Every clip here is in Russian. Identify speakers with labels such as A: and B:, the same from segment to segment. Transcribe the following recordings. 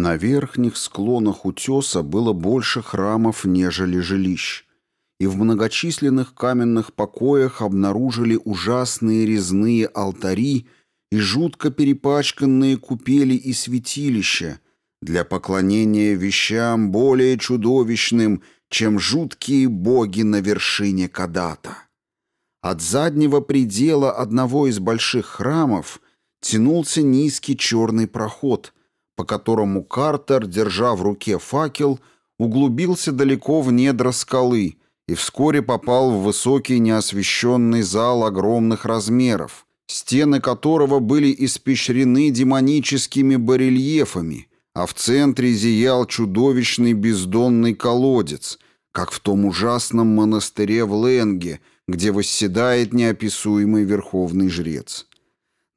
A: На верхних склонах утеса было больше храмов, нежели жилищ, и в многочисленных каменных покоях обнаружили ужасные резные алтари и жутко перепачканные купели и святилища для поклонения вещам более чудовищным, чем жуткие боги на вершине Кадата. От заднего предела одного из больших храмов тянулся низкий черный проход — по которому Картер, держа в руке факел, углубился далеко в недра скалы и вскоре попал в высокий неосвещенный зал огромных размеров, стены которого были испещрены демоническими барельефами, а в центре зиял чудовищный бездонный колодец, как в том ужасном монастыре в Ленге, где восседает неописуемый верховный жрец.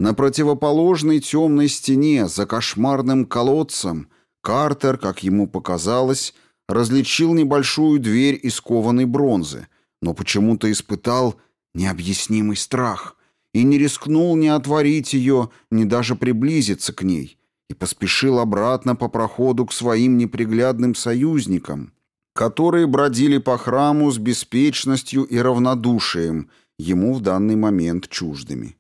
A: На противоположной темной стене, за кошмарным колодцем, Картер, как ему показалось, различил небольшую дверь из кованой бронзы, но почему-то испытал необъяснимый страх и не рискнул ни отворить ее, ни даже приблизиться к ней, и поспешил обратно по проходу к своим неприглядным союзникам, которые бродили по храму с беспечностью и равнодушием, ему в данный момент чуждыми.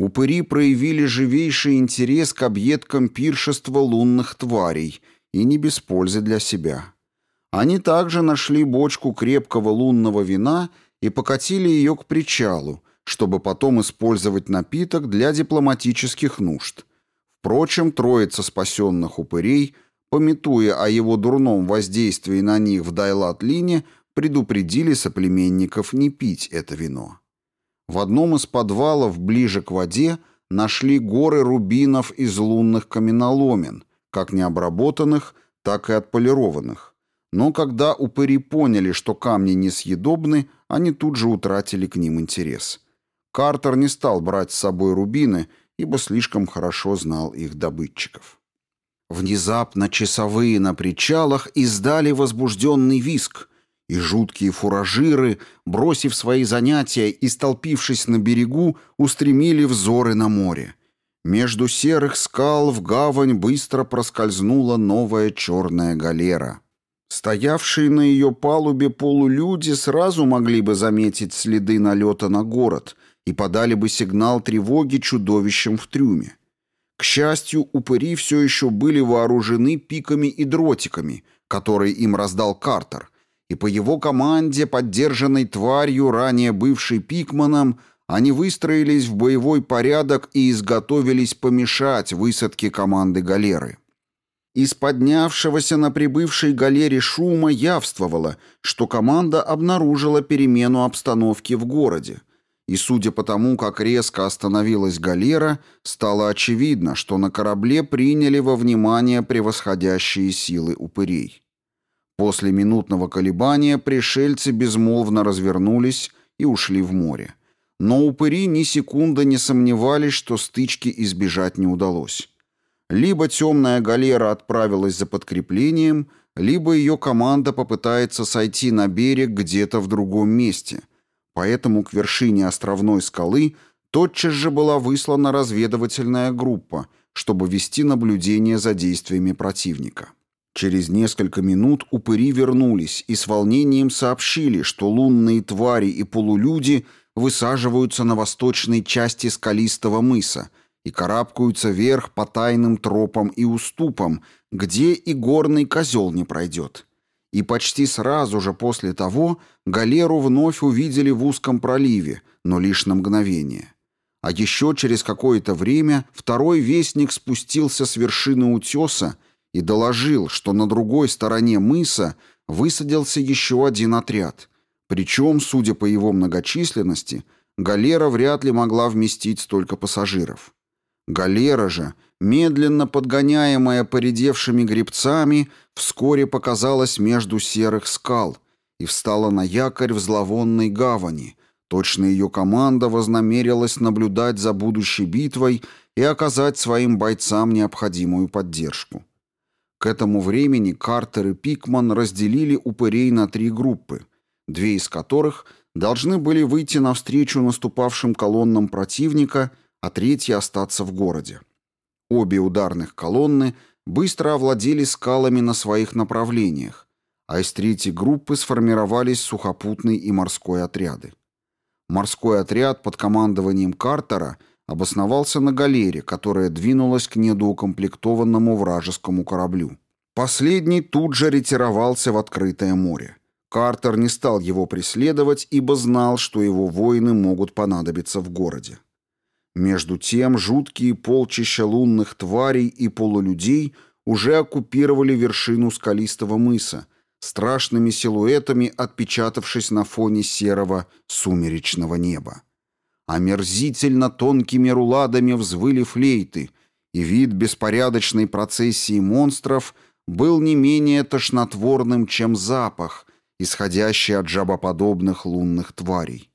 A: Упыри проявили живейший интерес к объедкам пиршества лунных тварей, и не без пользы для себя. Они также нашли бочку крепкого лунного вина и покатили ее к причалу, чтобы потом использовать напиток для дипломатических нужд. Впрочем, троица спасенных упырей, пометуя о его дурном воздействии на них в Дайлат-Лине, предупредили соплеменников не пить это вино. В одном из подвалов ближе к воде нашли горы рубинов из лунных каменоломен, как необработанных, так и отполированных. Но когда упыри поняли, что камни несъедобны, они тут же утратили к ним интерес. Картер не стал брать с собой рубины, ибо слишком хорошо знал их добытчиков. Внезапно часовые на причалах издали возбужденный виск, и жуткие фуражиры, бросив свои занятия и столпившись на берегу, устремили взоры на море. Между серых скал в гавань быстро проскользнула новая черная галера. Стоявшие на ее палубе полулюди сразу могли бы заметить следы налета на город и подали бы сигнал тревоги чудовищам в трюме. К счастью, упыри все еще были вооружены пиками и дротиками, которые им раздал Картер, и по его команде, поддержанной тварью, ранее бывшей Пикманом, они выстроились в боевой порядок и изготовились помешать высадке команды галеры. Из поднявшегося на прибывшей галере шума явствовало, что команда обнаружила перемену обстановки в городе. И судя по тому, как резко остановилась галера, стало очевидно, что на корабле приняли во внимание превосходящие силы упырей. После минутного колебания пришельцы безмолвно развернулись и ушли в море. Но упыри ни секунды не сомневались, что стычки избежать не удалось. Либо темная галера отправилась за подкреплением, либо ее команда попытается сойти на берег где-то в другом месте. Поэтому к вершине островной скалы тотчас же была выслана разведывательная группа, чтобы вести наблюдение за действиями противника. Через несколько минут упыри вернулись и с волнением сообщили, что лунные твари и полулюди высаживаются на восточной части скалистого мыса и карабкаются вверх по тайным тропам и уступам, где и горный козел не пройдет. И почти сразу же после того галеру вновь увидели в узком проливе, но лишь на мгновение. А еще через какое-то время второй вестник спустился с вершины утеса и доложил, что на другой стороне мыса высадился еще один отряд. Причем, судя по его многочисленности, галера вряд ли могла вместить столько пассажиров. Галера же, медленно подгоняемая поредевшими гребцами, вскоре показалась между серых скал и встала на якорь в зловонной гавани. Точно ее команда вознамерилась наблюдать за будущей битвой и оказать своим бойцам необходимую поддержку. К этому времени Картер и Пикман разделили упырей на три группы, две из которых должны были выйти навстречу наступавшим колоннам противника, а третья остаться в городе. Обе ударных колонны быстро овладели скалами на своих направлениях, а из третьей группы сформировались сухопутный и морской отряды. Морской отряд под командованием Картера обосновался на галере, которая двинулась к недоукомплектованному вражескому кораблю. Последний тут же ретировался в открытое море. Картер не стал его преследовать, ибо знал, что его воины могут понадобиться в городе. Между тем жуткие полчища лунных тварей и полулюдей уже оккупировали вершину скалистого мыса, страшными силуэтами отпечатавшись на фоне серого сумеречного неба. Омерзительно тонкими руладами взвыли флейты, и вид беспорядочной процессии монстров был не менее тошнотворным, чем запах, исходящий от жабоподобных лунных тварей.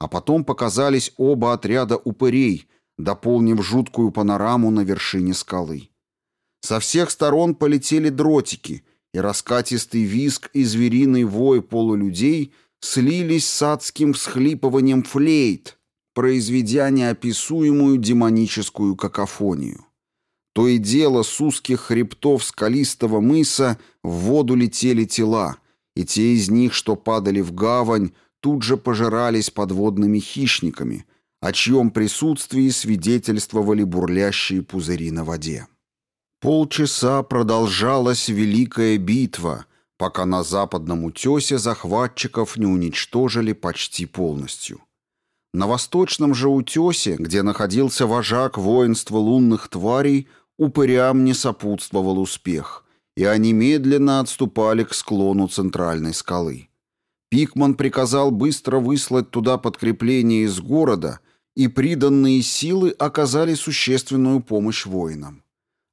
A: А потом показались оба отряда упырей, дополнив жуткую панораму на вершине скалы. Со всех сторон полетели дротики, и раскатистый визг и звериный вой полулюдей слились с адским всхлипыванием флейт, произведя неописуемую демоническую какофонию. То и дело с узких хребтов скалистого мыса в воду летели тела, и те из них, что падали в гавань, тут же пожирались подводными хищниками, о чьем присутствии свидетельствовали бурлящие пузыри на воде. Полчаса продолжалась великая битва, пока на западном утесе захватчиков не уничтожили почти полностью. На восточном же утесе, где находился вожак воинства лунных тварей, упырям не сопутствовал успех, и они медленно отступали к склону центральной скалы. Пикман приказал быстро выслать туда подкрепление из города, и приданные силы оказали существенную помощь воинам.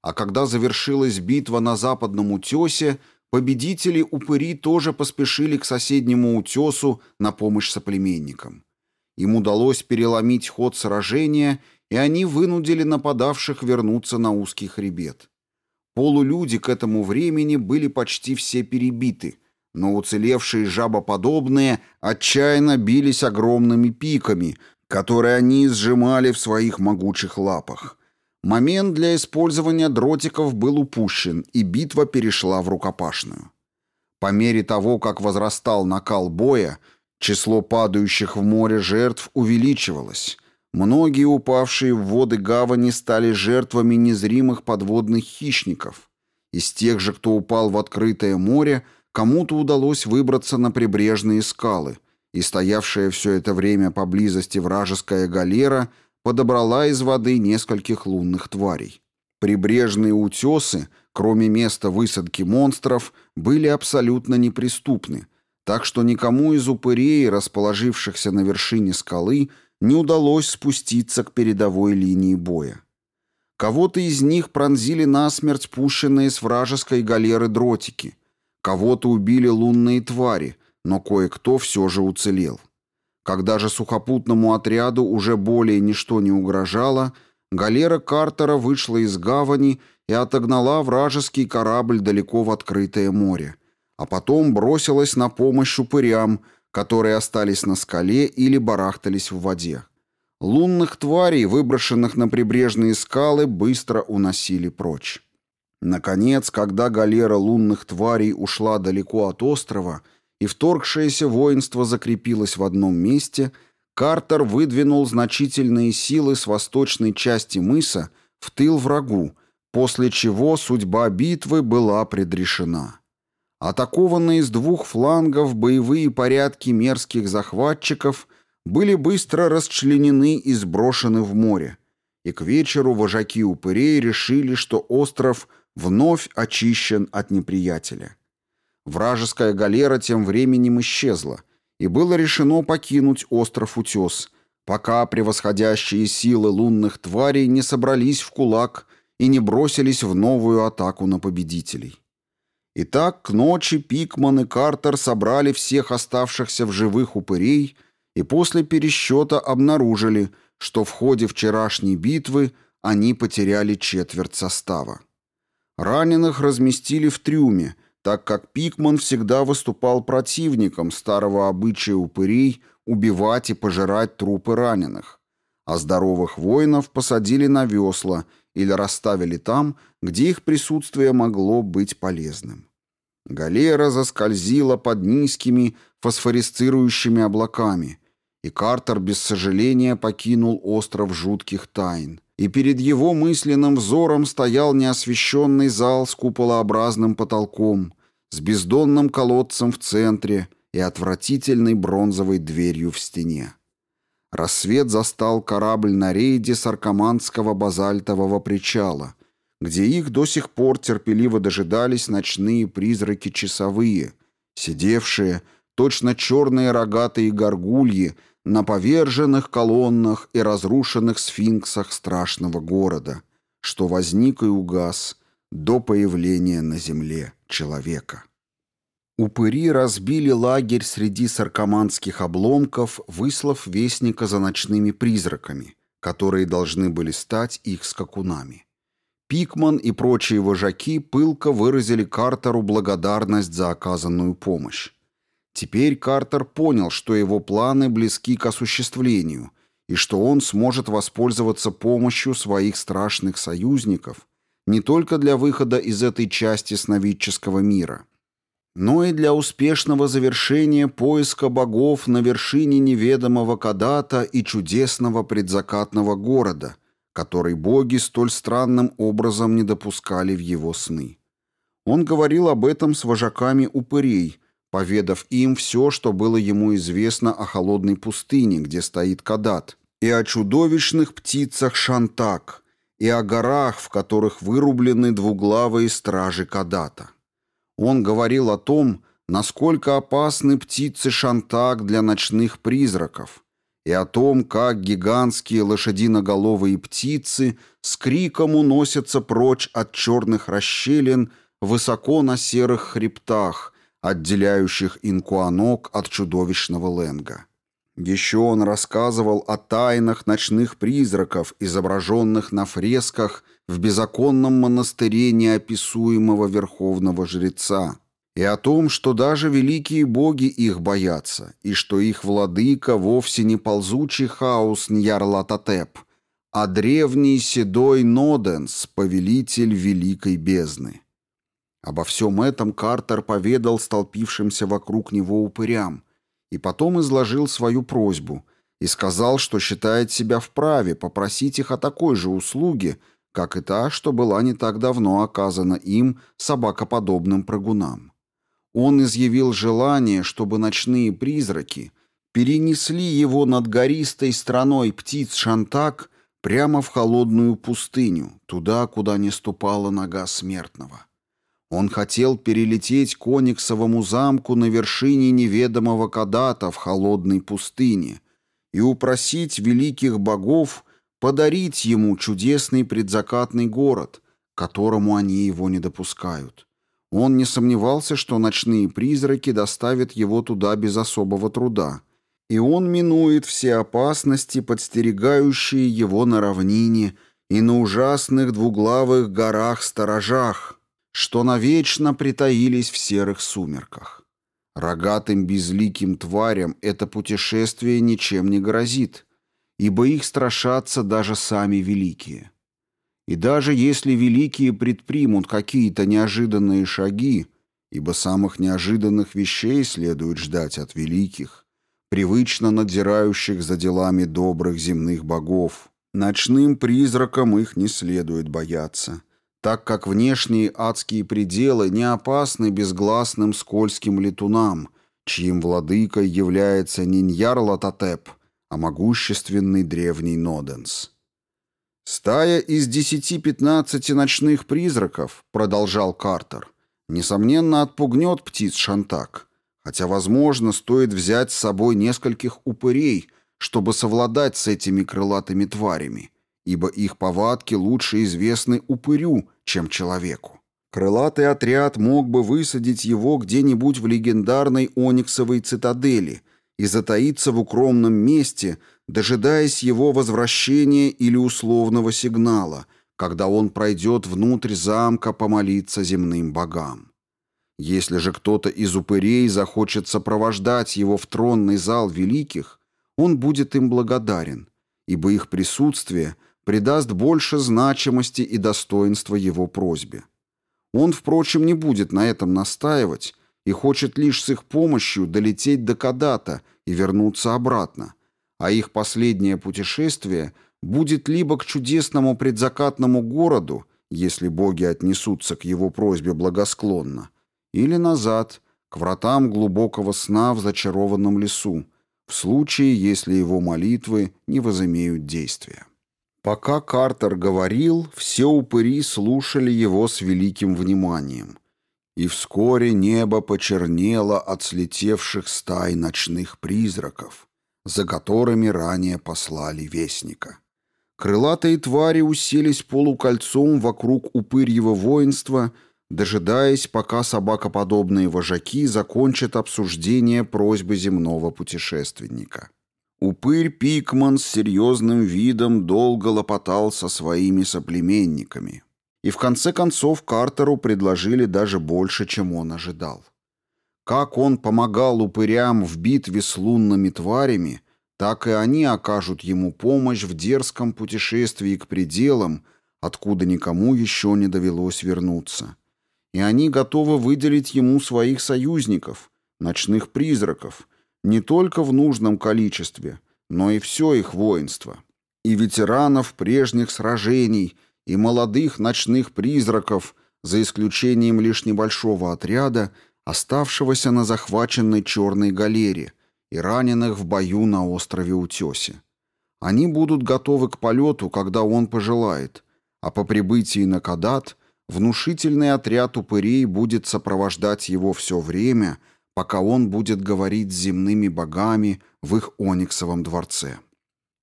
A: А когда завершилась битва на западном утесе, победители упыри тоже поспешили к соседнему утесу на помощь соплеменникам. Им удалось переломить ход сражения, и они вынудили нападавших вернуться на узкий хребет. Полулюди к этому времени были почти все перебиты, но уцелевшие жабоподобные отчаянно бились огромными пиками, которые они сжимали в своих могучих лапах. Момент для использования дротиков был упущен, и битва перешла в рукопашную. По мере того, как возрастал накал боя, Число падающих в море жертв увеличивалось. Многие упавшие в воды гавани стали жертвами незримых подводных хищников. Из тех же, кто упал в открытое море, кому-то удалось выбраться на прибрежные скалы, и стоявшая все это время поблизости вражеская галера подобрала из воды нескольких лунных тварей. Прибрежные утесы, кроме места высадки монстров, были абсолютно неприступны, так что никому из упырей, расположившихся на вершине скалы, не удалось спуститься к передовой линии боя. Кого-то из них пронзили насмерть пущенные с вражеской галеры дротики, кого-то убили лунные твари, но кое-кто все же уцелел. Когда же сухопутному отряду уже более ничто не угрожало, галера Картера вышла из гавани и отогнала вражеский корабль далеко в открытое море, а потом бросилась на помощь упырям, которые остались на скале или барахтались в воде. Лунных тварей, выброшенных на прибрежные скалы, быстро уносили прочь. Наконец, когда галера лунных тварей ушла далеко от острова и вторгшееся воинство закрепилось в одном месте, Картер выдвинул значительные силы с восточной части мыса в тыл врагу, после чего судьба битвы была предрешена. Атакованные с двух флангов боевые порядки мерзких захватчиков были быстро расчленены и сброшены в море, и к вечеру вожаки упырей решили, что остров вновь очищен от неприятеля. Вражеская галера тем временем исчезла, и было решено покинуть остров Утес, пока превосходящие силы лунных тварей не собрались в кулак и не бросились в новую атаку на победителей. Итак, к ночи Пикман и Картер собрали всех оставшихся в живых упырей и после пересчета обнаружили, что в ходе вчерашней битвы они потеряли четверть состава. Раненых разместили в трюме, так как Пикман всегда выступал противником старого обычая упырей убивать и пожирать трупы раненых, а здоровых воинов посадили на весла или расставили там, где их присутствие могло быть полезным. Галера заскользила под низкими фосфорисцирующими облаками, и Картер без сожаления покинул остров жутких тайн. И перед его мысленным взором стоял неосвещенный зал с куполообразным потолком, с бездонным колодцем в центре и отвратительной бронзовой дверью в стене. Рассвет застал корабль на рейде с аркаманского базальтового причала, где их до сих пор терпеливо дожидались ночные призраки-часовые, сидевшие, точно черные рогатые горгульи, на поверженных колоннах и разрушенных сфинксах страшного города, что возник и угас до появления на земле человека. Упыри разбили лагерь среди саркоманских обломков, выслав вестника за ночными призраками, которые должны были стать их скакунами. Пикман и прочие вожаки пылко выразили Картеру благодарность за оказанную помощь. Теперь Картер понял, что его планы близки к осуществлению и что он сможет воспользоваться помощью своих страшных союзников не только для выхода из этой части сновидческого мира – но и для успешного завершения поиска богов на вершине неведомого Кадата и чудесного предзакатного города, который боги столь странным образом не допускали в его сны. Он говорил об этом с вожаками упырей, поведав им все, что было ему известно о холодной пустыне, где стоит Кадат, и о чудовищных птицах Шантак, и о горах, в которых вырублены двуглавые стражи Кадата. Он говорил о том, насколько опасны птицы шантак для ночных призраков, и о том, как гигантские лошадиноголовые птицы с криком уносятся прочь от черных расщелин высоко на серых хребтах, отделяющих инкуанок от чудовищного ленга. Еще он рассказывал о тайнах ночных призраков, изображенных на фресках в беззаконном монастыре неописуемого верховного жреца, и о том, что даже великие боги их боятся, и что их владыка вовсе не ползучий хаос Ньярлатотеп, а древний седой Ноденс, повелитель великой бездны. Обо всем этом Картер поведал столпившимся вокруг него упырям, и потом изложил свою просьбу и сказал, что считает себя вправе попросить их о такой же услуге, как и та, что была не так давно оказана им собакоподобным прыгунам. Он изъявил желание, чтобы ночные призраки перенесли его над гористой страной птиц Шантак прямо в холодную пустыню, туда, куда не ступала нога смертного. Он хотел перелететь к Ониксовому замку на вершине неведомого Кадата в холодной пустыне и упросить великих богов подарить ему чудесный предзакатный город, которому они его не допускают. Он не сомневался, что ночные призраки доставят его туда без особого труда, и он минует все опасности, подстерегающие его на равнине и на ужасных двуглавых горах-сторожах, что навечно притаились в серых сумерках. Рогатым безликим тварям это путешествие ничем не грозит, ибо их страшатся даже сами великие. И даже если великие предпримут какие-то неожиданные шаги, ибо самых неожиданных вещей следует ждать от великих, привычно надзирающих за делами добрых земных богов, ночным призракам их не следует бояться — так как внешние адские пределы не опасны безгласным скользким летунам, чьим владыкой является не Ньярлатотеп, а могущественный древний Ноденс. «Стая из десяти-пятнадцати ночных призраков», — продолжал Картер, — «несомненно отпугнет птиц Шантак, хотя, возможно, стоит взять с собой нескольких упырей, чтобы совладать с этими крылатыми тварями, ибо их повадки лучше известны упырю, чем человеку. Крылатый отряд мог бы высадить его где-нибудь в легендарной Ониксовой цитадели и затаиться в укромном месте, дожидаясь его возвращения или условного сигнала, когда он пройдет внутрь замка помолиться земным богам. Если же кто-то из упырей захочет сопровождать его в тронный зал великих, он будет им благодарен – ибо их присутствие придаст больше значимости и достоинства его просьбе. Он, впрочем, не будет на этом настаивать и хочет лишь с их помощью долететь до Кадата и вернуться обратно, а их последнее путешествие будет либо к чудесному предзакатному городу, если боги отнесутся к его просьбе благосклонно, или назад, к вратам глубокого сна в зачарованном лесу, в случае, если его молитвы не возымеют действия. Пока Картер говорил, все упыри слушали его с великим вниманием. И вскоре небо почернело от слетевших стай ночных призраков, за которыми ранее послали вестника. Крылатые твари уселись полукольцом вокруг упырьего воинства, дожидаясь, пока собакоподобные вожаки закончат обсуждение просьбы земного путешественника. Упырь Пикман с серьезным видом долго лопотал со своими соплеменниками. И в конце концов Картеру предложили даже больше, чем он ожидал. Как он помогал упырям в битве с лунными тварями, так и они окажут ему помощь в дерзком путешествии к пределам, откуда никому еще не довелось вернуться. И они готовы выделить ему своих союзников, ночных призраков – не только в нужном количестве, но и все их воинство. И ветеранов прежних сражений, и молодых ночных призраков, за исключением лишь небольшого отряда, оставшегося на захваченной черной галере и раненых в бою на острове Утесе. Они будут готовы к полету, когда он пожелает, а по прибытии на Кадат внушительный отряд упырей будет сопровождать его все время – пока он будет говорить с земными богами в их ониксовом дворце.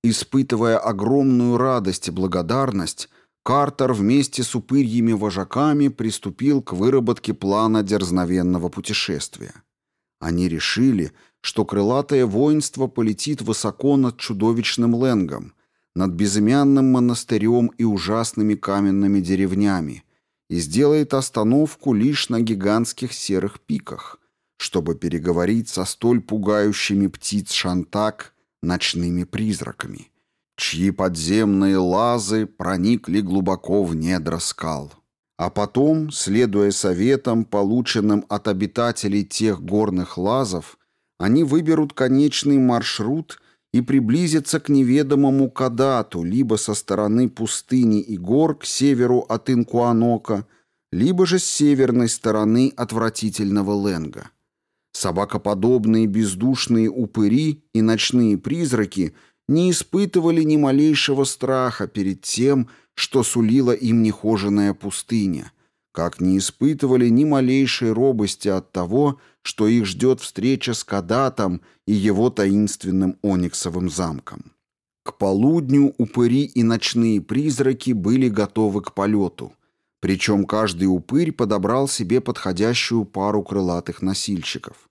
A: Испытывая огромную радость и благодарность, Картер вместе с упырьими вожаками приступил к выработке плана дерзновенного путешествия. Они решили, что крылатое воинство полетит высоко над чудовищным Ленгом, над безымянным монастырем и ужасными каменными деревнями, и сделает остановку лишь на гигантских серых пиках, чтобы переговорить со столь пугающими птиц Шантак ночными призраками, чьи подземные лазы проникли глубоко в недра скал. А потом, следуя советам, полученным от обитателей тех горных лазов, они выберут конечный маршрут и приблизятся к неведомому Кадату либо со стороны пустыни и гор к северу от Инкуанока, либо же с северной стороны отвратительного Ленга. Собакоподобные бездушные упыри и ночные призраки не испытывали ни малейшего страха перед тем, что сулила им нехоженная пустыня, как не испытывали ни малейшей робости от того, что их ждет встреча с Кадатом и его таинственным ониксовым замком. К полудню упыри и ночные призраки были готовы к полету, причем каждый упырь подобрал себе подходящую пару крылатых носильщиков.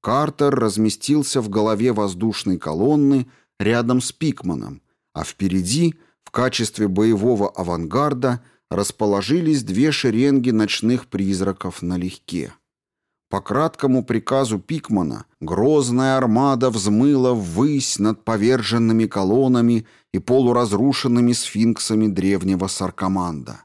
A: Картер разместился в голове воздушной колонны рядом с Пикманом, а впереди, в качестве боевого авангарда, расположились две шеренги ночных призраков налегке. По краткому приказу Пикмана грозная армада взмыла ввысь над поверженными колоннами и полуразрушенными сфинксами древнего Саркоманда.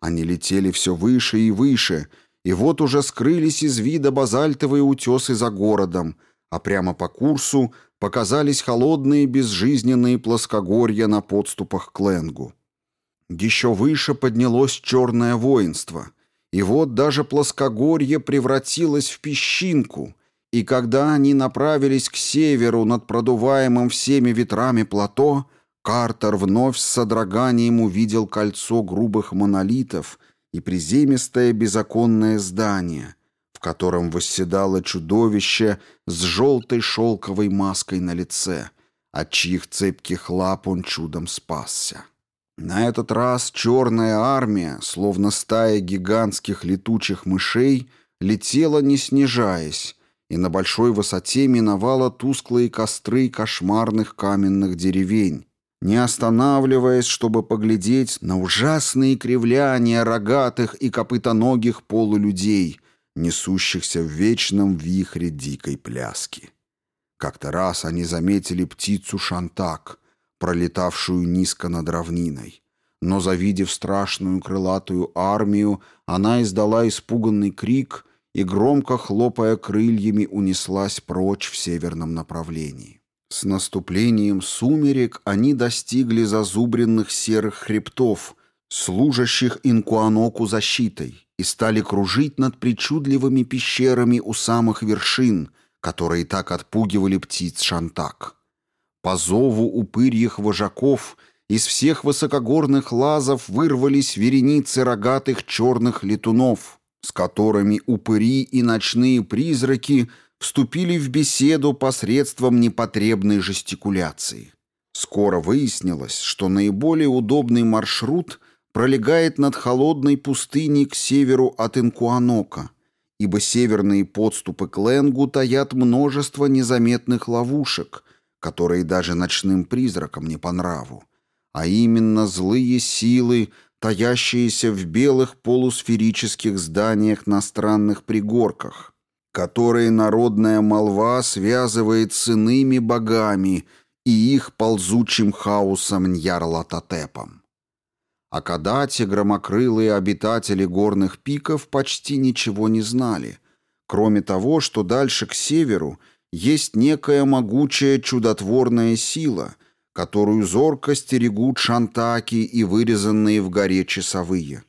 A: Они летели все выше и выше, и вот уже скрылись из вида базальтовые утесы за городом, а прямо по курсу показались холодные безжизненные плоскогорья на подступах к Ленгу. Еще выше поднялось черное воинство, и вот даже плоскогорье превратилось в песчинку, и когда они направились к северу над продуваемым всеми ветрами плато, Картер вновь с содроганием увидел кольцо грубых монолитов и приземистое безоконное здание, котором восседало чудовище с желтой шелковой маской на лице, от чьих цепких лап он чудом спасся. На этот раз черная армия, словно стая гигантских летучих мышей, летела не снижаясь, и на большой высоте миновала тусклые костры кошмарных каменных деревень, не останавливаясь, чтобы поглядеть на ужасные кривляния рогатых и копытоногих полулюдей, несущихся в вечном вихре дикой пляски. Как-то раз они заметили птицу шантак, пролетавшую низко над равниной. Но, завидев страшную крылатую армию, она издала испуганный крик и, громко хлопая крыльями, унеслась прочь в северном направлении. С наступлением сумерек они достигли зазубренных серых хребтов, служащих Инкуаноку защитой, и стали кружить над причудливыми пещерами у самых вершин, которые так отпугивали птиц Шантак. По зову упырьих вожаков из всех высокогорных лазов вырвались вереницы рогатых черных летунов, с которыми упыри и ночные призраки вступили в беседу посредством непотребной жестикуляции. Скоро выяснилось, что наиболее удобный маршрут пролегает над холодной пустыней к северу от Инкуанока, ибо северные подступы к Ленгу таят множество незаметных ловушек, которые даже ночным призракам не по нраву, а именно злые силы, таящиеся в белых полусферических зданиях на странных пригорках, которые народная молва связывает с иными богами и их ползучим хаосом Ньярлатотепом. О Кадате громокрылые обитатели горных пиков почти ничего не знали, кроме того, что дальше к северу – есть некая могучая чудотворная сила, которую зорко стерегут шантаки и вырезанные в горе часовые.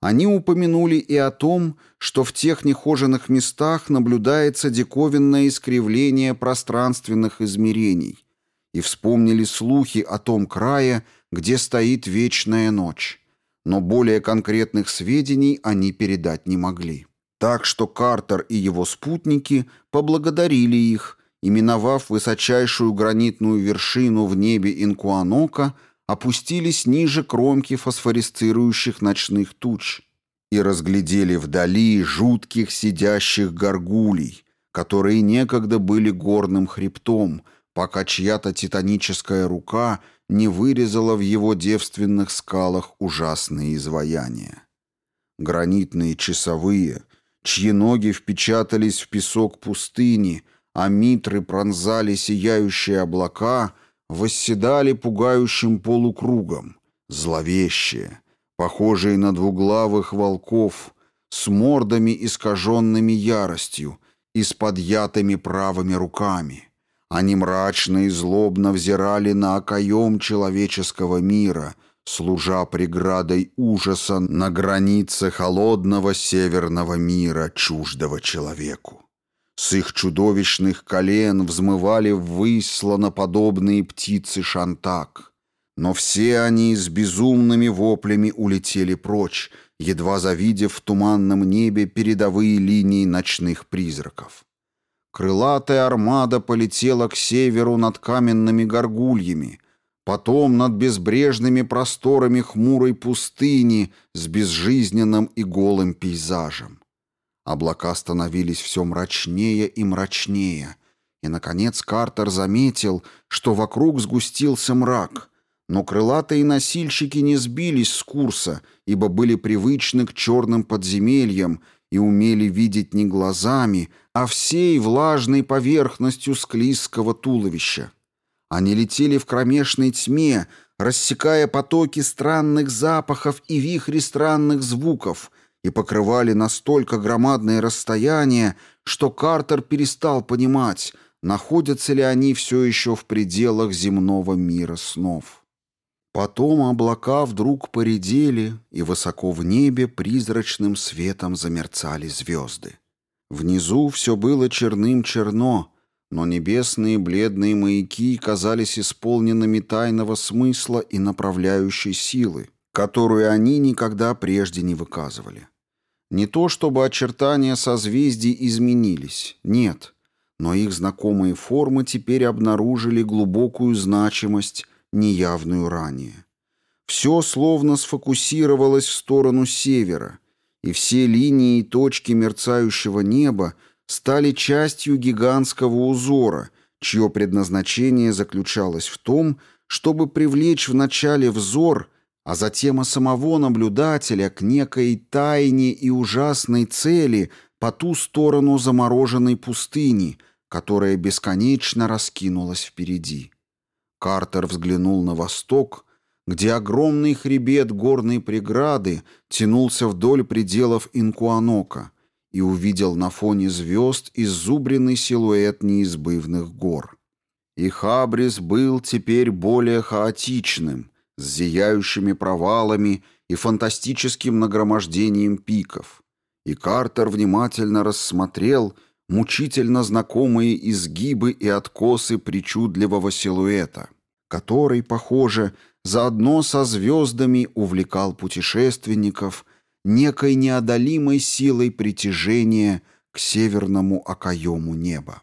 A: Они упомянули и о том, что в тех нехоженных местах наблюдается диковинное искривление пространственных измерений, и вспомнили слухи о том крае, где стоит вечная ночь. Но более конкретных сведений они передать не могли. Так что Картер и его спутники поблагодарили их, именовав высочайшую гранитную вершину в небе Инкуанока, опустились ниже кромки фосфорисцирующих ночных туч и разглядели вдали жутких сидящих горгулей, которые некогда были горным хребтом, пока чья-то титаническая рука не вырезала в его девственных скалах ужасные изваяния. Гранитные часовые — чьи ноги впечатались в песок пустыни, а митры пронзали сияющие облака, восседали пугающим полукругом, зловещие, похожие на двуглавых волков, с мордами искаженными яростью и с подъятыми правыми руками. Они мрачно и злобно взирали на окоем человеческого мира — служа преградой ужаса на границе холодного северного мира, чуждого человеку. С их чудовищных колен взмывали ввысь птицы шантак. Но все они с безумными воплями улетели прочь, едва завидев в туманном небе передовые линии ночных призраков. Крылатая армада полетела к северу над каменными горгульями, потом над безбрежными просторами хмурой пустыни с безжизненным и голым пейзажем. Облака становились все мрачнее и мрачнее, и, наконец, Картер заметил, что вокруг сгустился мрак, но крылатые носильщики не сбились с курса, ибо были привычны к черным подземельям и умели видеть не глазами, а всей влажной поверхностью склизкого туловища. Они летели в кромешной тьме, рассекая потоки странных запахов и вихри странных звуков, и покрывали настолько громадные расстояния, что Картер перестал понимать, находятся ли они все еще в пределах земного мира снов. Потом облака вдруг поредели, и высоко в небе призрачным светом замерцали звезды. Внизу все было черным-черно, но небесные бледные маяки казались исполненными тайного смысла и направляющей силы, которую они никогда прежде не выказывали. Не то чтобы очертания созвездий изменились, нет, но их знакомые формы теперь обнаружили глубокую значимость, неявную ранее. Все словно сфокусировалось в сторону севера, и все линии и точки мерцающего неба стали частью гигантского узора, чье предназначение заключалось в том, чтобы привлечь вначале взор, а затем и самого наблюдателя к некой тайне и ужасной цели по ту сторону замороженной пустыни, которая бесконечно раскинулась впереди. Картер взглянул на восток, где огромный хребет горной преграды тянулся вдоль пределов Инкуанока и увидел на фоне звезд изубренный силуэт неизбывных гор. И Хабрис был теперь более хаотичным, с зияющими провалами и фантастическим нагромождением пиков. И Картер внимательно рассмотрел мучительно знакомые изгибы и откосы причудливого силуэта, который, похоже, заодно со звездами увлекал путешественников некой неодолимой силой притяжения к северному окоему неба.